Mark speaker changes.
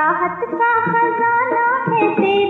Speaker 1: राहत का खजाना है तेरा